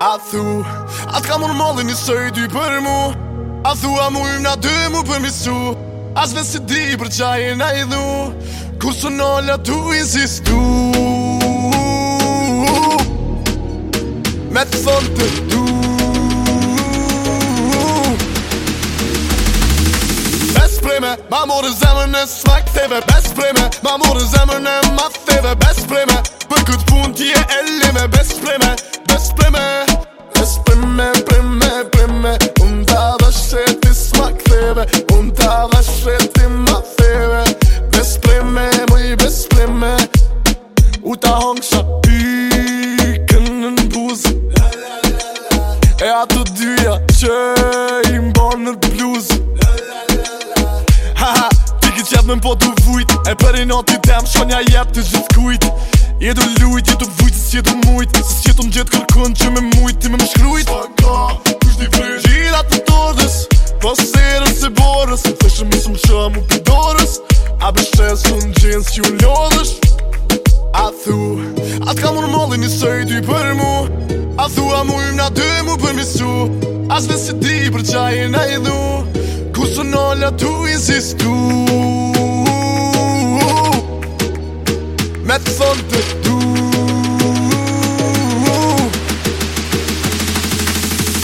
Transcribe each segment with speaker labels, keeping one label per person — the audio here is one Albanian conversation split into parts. Speaker 1: A thu, a t'ka mur mollë një sëj dy për mu A thu, a mu në dy mu për misu A zve si di për qaj e na i dhu Kusë në la tu insistu Ma morë zemën e smak teve bes preme Ma morë zemën e mat teve bes preme Për këtë pun t'je e lime bes preme Bes preme Bes preme, preme, preme Unë t'a dëshë ti smak teve Unë t'a dëshë ti mat teve Bes preme, muj bes preme U t'a hongë shak pikën në buzë E atë dyja që i mbonë në bluzë Aha, ti ki qep me mpo du vujt E për i nati dem, shonja jep të gjith kujt Jedu lujt, du vujt, si du mujt Si jetu më gjith kërkun që me mujt, ti me më shkrujt Saka, kusht i vrit Gjirat të tordës, po serës se borës Thëshë më sëmë që mu pëdorës A bëshës në në gjins që u lodhësh A thu, a t'ka më molli një sëj ty për mu A thu, a mujmë im na dy mu për misu A s've si ti për qaj e na i dhu sola tu insistu Me të thonë du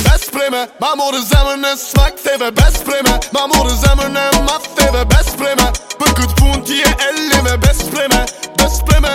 Speaker 1: Best prejme, ma morë zemër në smak theve Best prejme, ma morë zemër në mat theve Best prejme, për këtë pun t'je e lime Best prejme, best prejme,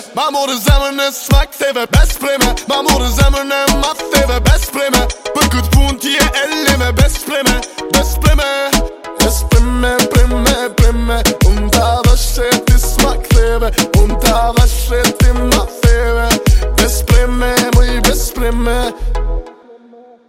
Speaker 1: is Mam uryzemny smak, ty we bez prymę Mam uryzemny mafy